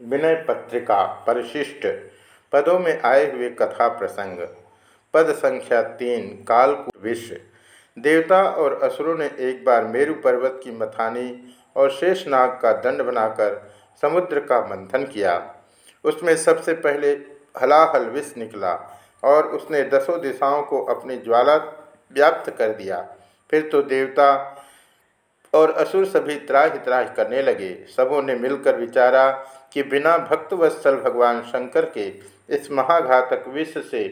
विनय पत्रिका परिशिष्ट। पदों में आए हुए कथा प्रसंग। पद संख्या तीन कालकूट विश्व देवता और असुरों ने एक बार मेरु पर्वत की मथानी और शेषनाग का दंड बनाकर समुद्र का मंथन किया। उसमें सबसे पहले हलाहल विष निकला और उसने दसों दिशाओं को अपनी ज्वाला व्याप्त कर दिया। फिर तो देवता और असुर सभी त्राहि त्राहि करने लगे। सबों ने मिलकर विचारा कि बिना भक्त भक्तवत्सल भगवान शंकर के इस महाघातक विष से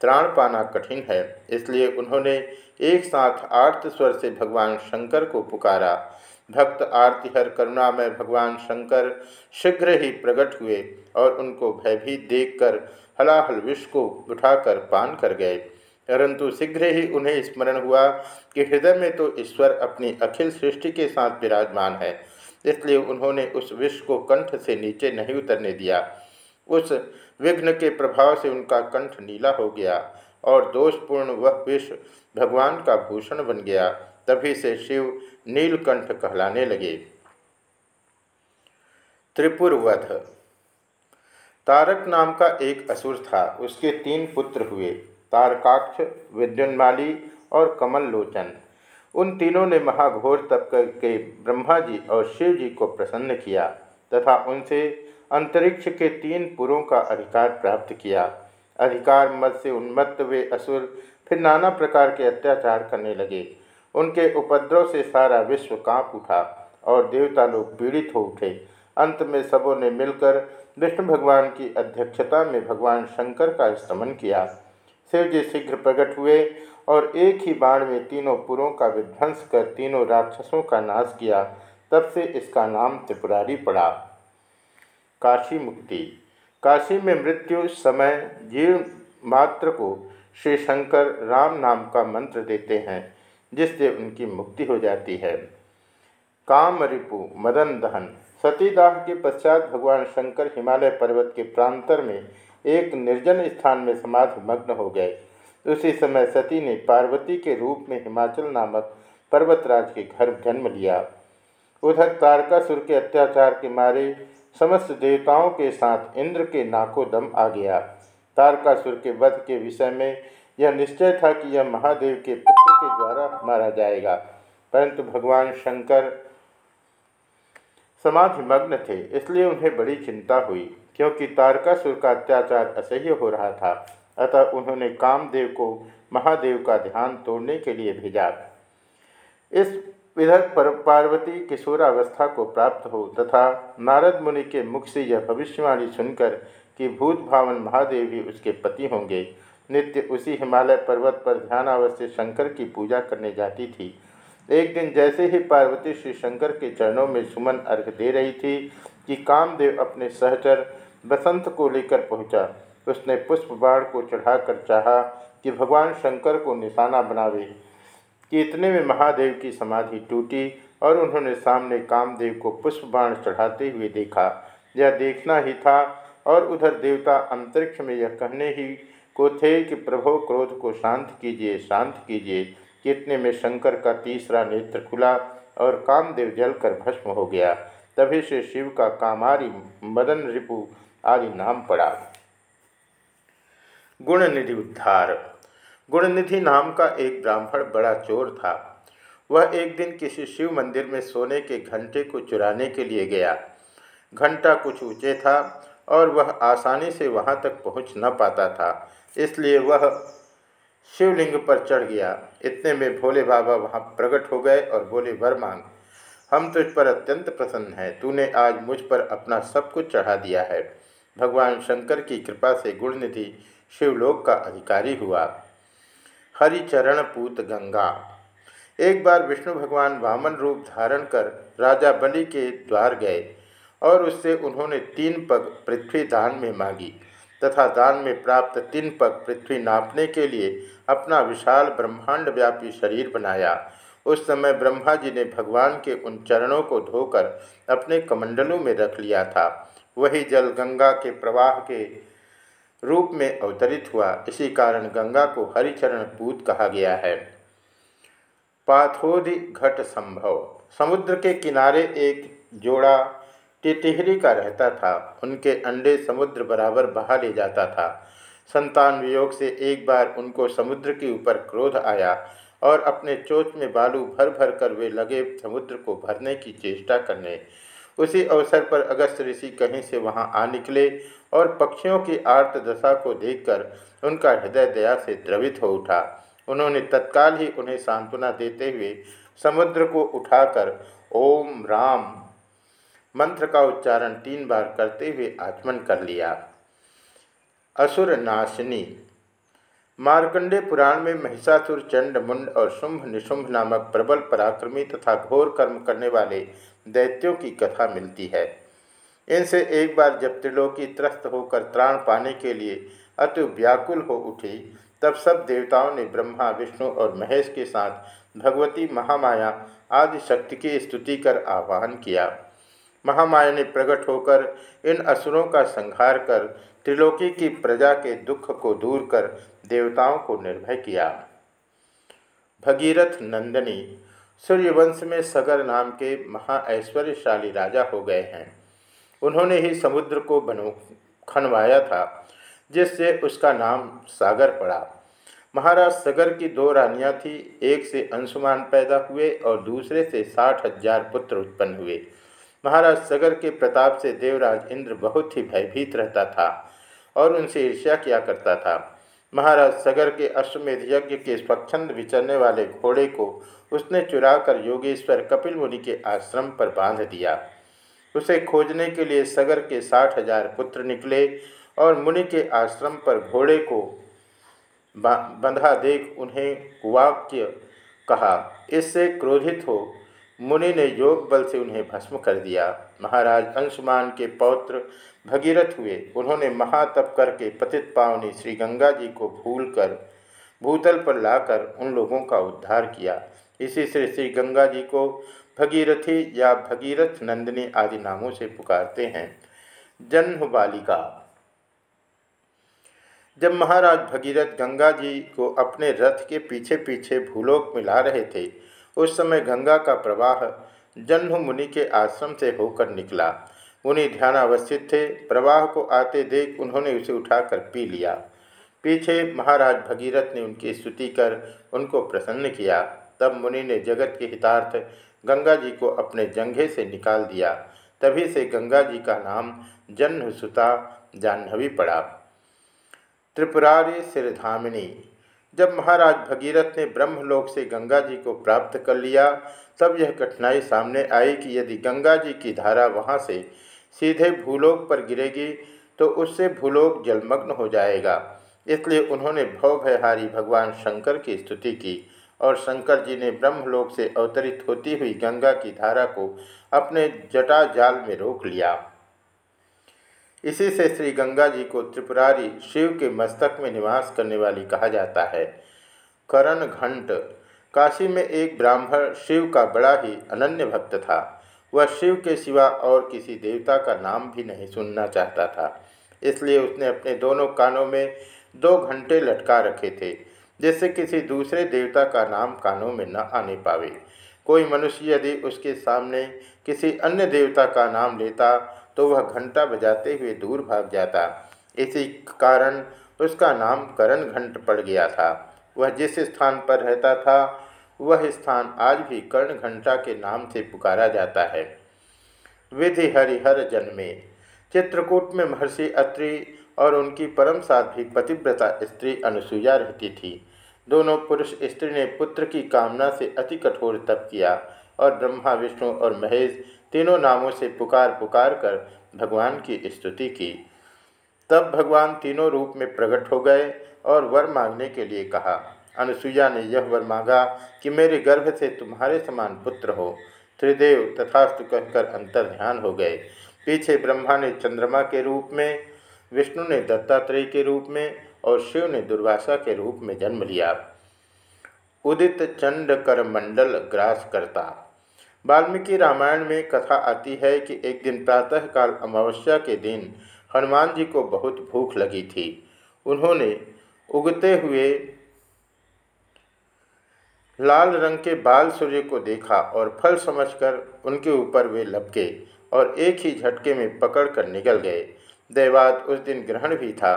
त्राण पाना कठिन है। इसलिए उन्होंने एक साथ आर्त स्वर से भगवान शंकर को पुकारा। भक्त आरती हर करुणा में भगवान शंकर शीघ्र ही प्रकट हुए और उनको भयभीत देखकर हलाहल विष को उठाकर पान कर गए। परंतु शीघ्र ही उन्हें स्मरण हुआ कि हृदय में तो ईश्वर अपनी अखिल सृष्टि के साथ विराजमान है, इसलिए उन्होंने उस विष को कंठ से नीचे नहीं उतरने दिया। उस विघ्न के प्रभाव से उनका कंठ नीला हो गया और दोषपूर्ण वह विष भगवान का भूषण बन गया। तभी से शिव नीलकंठ कहलाने लगे। त्रिपुर वध तारक नाम का एक असुर था, उसके तीन पुत्र हुए। तारकाक्ष, विद्युन्माली और कमल लोचन उन तीनों ने महाघोर तप करके ब्रह्मा जी और शिव जी को प्रसन्न किया तथा उनसे अंतरिक्ष के तीन पुरों का अधिकार प्राप्त किया। अधिकार मत से उन्मत्त वे असुर फिर नाना प्रकार के अत्याचार करने लगे। उनके उपद्रव से सारा विश्व काँप उठा और देवता लोग पीड़ित हो उठे। अंत में सबों ने मिलकर विष्णु भगवान की अध्यक्षता में भगवान शंकर का स्तमन किया। शिव जी शीघ्र प्रकट हुए और एक ही बाण में तीनों पुरों का विध्वंस कर तीनों राक्षसों का नाश किया। तब से इसका नाम त्रिपुरारी पड़ा। काशी मुक्ति। काशी में मृत्यु समय जीव मात्र को श्री शंकर राम नाम का मंत्र देते हैं, जिससे उनकी मुक्ति हो जाती है। काम रिपु मदन दहन। सतीदाह के पश्चात भगवान शंकर हिमालय पर्वत के प्रांतर में एक निर्जन स्थान में समाधि मग्न हो गए। उसी समय सती ने पार्वती के रूप में हिमाचल नामक पर्वतराज के घर जन्म लिया। उधर तारकासुर के अत्याचार के मारे समस्त देवताओं के साथ इंद्र के नाको दम आ गया। तारकासुर के वध के विषय में यह निश्चय था कि यह महादेव के पुत्र के द्वारा मारा जाएगा। परंतु भगवान शंकर समाधि मग्न थे, इसलिए उन्हें बड़ी चिंता हुई। क्योंकि तारकासुर का अत्याचार असह्य हो रहा था। अतः उन्होंने कामदेव को महादेव का ध्यान तोड़ने के लिए भेजा। इस इधर पर पार्वती किशोरावस्था को प्राप्त हो तथा नारद मुनि के मुख से यह भविष्यवाणी सुनकर कि भूत भावन महादेव ही उसके पति होंगे। नित्य उसी हिमालय पर्वत पर ध्यानावस्थ शंकर की पूजा करने जाती थी। एक दिन जैसे ही पार्वती श्री शंकर के चरणों में सुमन अर्घ दे रही थी कि कामदेव अपने सहचर बसंत को लेकर पहुँचा। उसने पुष्प बाढ़ को चढ़ाकर चाहा कि भगवान शंकर को निशाना बनावे, कि इतने में महादेव की समाधि टूटी और उन्होंने सामने कामदेव को पुष्प बाण चढ़ाते हुए देखा। यह देखना ही था और उधर देवता अंतरिक्ष में यह कहने ही को थे कि, प्रभो, क्रोध को शांत कीजिए शांत कीजिए। कितने में शंकर का तीसरा नेत्र खुला और कामदेव जलकर भस्म हो गया। तभी से शिव का कामारी मदन रिपु आदि नाम पड़ा। गुण निधि उद्धार। गुणनिधि नाम का एक ब्राह्मण बड़ा चोर था। वह एक दिन किसी शिव मंदिर में सोने के घंटे को चुराने के लिए गया। घंटा कुछ ऊँचे था और वह आसानी से वहाँ तक पहुँच न पाता था, इसलिए वह शिवलिंग पर चढ़ गया। इतने में भोले बाबा वहाँ प्रकट हो गए और बोले, वर मांग, हम तुझ पर अत्यंत प्रसन्न हैं। तूने आज मुझ पर अपना सब कुछ चढ़ा दिया है। भगवान शंकर की कृपा से गुणनिधि शिवलोक का अधिकारी हुआ। हरिचरण पूत गंगा। एक बार विष्णु भगवान वामन रूप धारण कर राजा बलि के द्वार गए और उससे उन्होंने तीन पग पृथ्वी दान में मांगी तथा दान में प्राप्त तीन पग पृथ्वी नापने के लिए अपना विशाल ब्रह्मांड व्यापी शरीर बनाया। उस समय ब्रह्मा जी ने भगवान के उन चरणों को धोकर अपने कमंडलों में रख लिया था। वही जल गंगा के प्रवाह के रूप में अवतरित हुआ। इसी कारण गंगा को हरिचरण पूत कहा गया है। पाथोधि घट संभव। समुद्र के किनारे एक जोड़ा टिटिहरी का रहता था। उनके अंडे समुद्र बराबर बहा ले जाता था। संतान वियोग से एक बार उनको समुद्र के ऊपर क्रोध आया और अपने चोच में बालू भर भर कर वे लगे समुद्र को भरने की चेष्टा करने। उसी अवसर पर अगस्त ऋषि कहीं से वहाँ आ निकले और पक्षियों की आर्त दशा को देखकर उनका हृदय दया से द्रवित हो उठा। उन्होंने तत्काल ही उन्हें सांत्वना देते हुए समुद्र को उठाकर ओम राम मंत्र का उच्चारण तीन बार करते हुए आचमन कर लिया। असुर नाशिनी मार्कंडे पुराण में महिषासुर चंड मुंड और शुंभ निशुंभ नामक प्रबल पराक्रमी तथा घोर कर्म करने वाले दैत्यों की कथा मिलती है। इनसे एक बार जब त्रिलोकी त्रस्त होकर त्राण पाने के लिए अति व्याकुल हो उठी, तब सब देवताओं ने ब्रह्मा, विष्णु और महेश के साथ भगवती महामाया आदि शक्ति की स्तुति कर आह्वान किया। महामाया ने प्रकट होकर इन असुरों का संहार कर त्रिलोकी की प्रजा के दुख को दूर कर देवताओं को निर्भय किया। भगीरथ नंदनी सूर्यवंश में सगर नाम के महाऐश्वर्यशाली राजा हो गए हैं। उन्होंने ही समुद्र को बनो खनवाया था, जिससे उसका नाम सागर पड़ा। महाराज सगर की दो रानियाँ थी, एक से अंशुमान पैदा हुए और दूसरे से साठ हज़ार पुत्र उत्पन्न हुए। महाराज सगर के प्रताप से देवराज इंद्र बहुत ही भयभीत रहता था और उनसे ईर्ष्या किया करता था। महाराज सगर के अश्वमेध यज्ञ के स्वच्छंद विचरने वाले घोड़े को उसने चुराकर योगेश्वर कपिल मुनि के आश्रम पर बाँध दिया। उसे खोजने के लिए सगर के साठ हज़ार पुत्र निकले और मुनि के आश्रम पर घोड़े को बंधा देख उन्हें वाक्य कहा। इससे क्रोधित हो मुनि ने योग बल से उन्हें भस्म कर दिया। महाराज अंशुमान के पौत्र भगीरथ हुए। उन्होंने महातप करके पतित पावनी श्री गंगा जी को भूल कर भूतल पर लाकर उन लोगों का उद्धार किया। इसी से श्री गंगा जी को भगीरथी या भगीरथ नंदिनी आदि नामों से पुकारते हैं। जन्म बालिका। जब महाराज भगीरथ गंगा जी को अपने रथ के पीछे पीछे भूलोक में ला रहे थे उस समय गंगा का प्रवाह जन्म मुनि के आश्रम से होकर निकला। मुनि ध्यानावस्थित थे, प्रवाह को आते देख उन्होंने उसे उठाकर पी लिया। पीछे महाराज भगीरथ ने उनकी स्तुति कर उनको प्रसन्न किया। तब मुनि ने जगत के हितार्थ गंगा जी को अपने जंघे से निकाल दिया। तभी से गंगा जी का नाम जन्म सुता जाह्नवी पड़ा। त्रिपुरारी सिरधामिनी जब महाराज भगीरथ ने ब्रह्मलोक से गंगा जी को प्राप्त कर लिया, तब यह कठिनाई सामने आई कि यदि गंगा जी की धारा वहाँ से सीधे भूलोक पर गिरेगी तो उससे भूलोक जलमग्न हो जाएगा। इसलिए उन्होंने भवभयहारी भगवान शंकर की स्तुति की और शंकर जी ने ब्रह्मलोक से अवतरित होती हुई गंगा की धारा को अपने जटा जाल में रोक लिया। इसी से श्री गंगा जी को त्रिपुरारी शिव के मस्तक में निवास करने वाली कहा जाता है। करण घंट, काशी में एक ब्राह्मण शिव का बड़ा ही अनन्य भक्त था। वह शिव के सिवा और किसी देवता का नाम भी नहीं सुनना चाहता था। इसलिए उसने अपने दोनों कानों में दो घंटे लटका रखे थे, जिससे किसी दूसरे देवता का नाम कानों में न आने पावे। कोई मनुष्य यदि उसके सामने किसी अन्य देवता का नाम लेता तो वह घंटा बजाते हुए दूर भाग जाता। इसी कारण उसका नाम करण घंट पड़ गया था। वह जिस स्थान पर रहता था, वह स्थान आज भी कर्ण घंटा के नाम से पुकारा जाता है। विधि हरिहर जन्मे। चित्रकूट में महर्षि अत्रि और उनकी परम साध्वी पतिव्रता स्त्री अनुसुईया रहती थी। दोनों पुरुष स्त्री ने पुत्र की कामना से अति कठोर तप किया। और ब्रह्मा, विष्णु और महेश तीनों नामों से पुकार पुकार कर भगवान की स्तुति की। तब भगवान तीनों रूप में प्रकट हो गए और वर मांगने के लिए कहा, अनुसुईया ने यह वर मांगा कि मेरे गर्भ से तुम्हारे समान पुत्र हो। त्रिदेव तथास्तु कहकर अंतर ध्यान हो गए। पीछे ब्रह्मा ने चंद्रमा के रूप में, विष्णु ने दत्तात्रेय के रूप में और शिव ने दुर्वासा के रूप में जन्म लिया। उदित चंड कर मंडल ग्रास करता। वाल्मीकि रामायण में कथा आती है कि एक दिन प्रातःकाल अमावस्या के दिन हनुमान जी को बहुत भूख लगी थी। उन्होंने उगते हुए लाल रंग के बाल सूर्य को देखा और फल समझकर उनके ऊपर वे लपके और एक ही झटके में पकड़ कर निकल गए। देवात उस दिन ग्रहण भी था।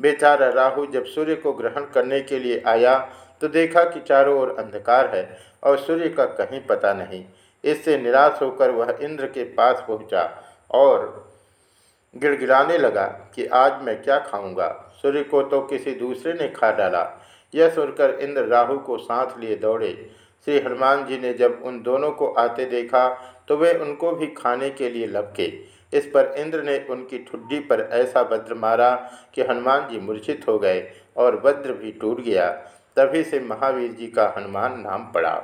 बेचारा राहु जब सूर्य को ग्रहण करने के लिए आया तो देखा कि चारों ओर अंधकार है और सूर्य का कहीं पता नहीं। इससे निराश होकर वह इंद्र के पास पहुँचा और गिड़गिड़ाने लगा कि आज मैं क्या खाऊँगा। सूर्य को तो किसी दूसरे ने खा डाला। यह सुनकर इंद्र राहु को साथ लिए दौड़े। श्री हनुमान जी ने जब उन दोनों को आते देखा तो वे उनको भी खाने के लिए लपके। इस पर इंद्र ने उनकी ठुड्डी पर ऐसा वज्र मारा कि हनुमान जी मूर्छित हो गए और वज्र भी टूट गया। तभी से महावीर जी का हनुमान नाम पड़ा।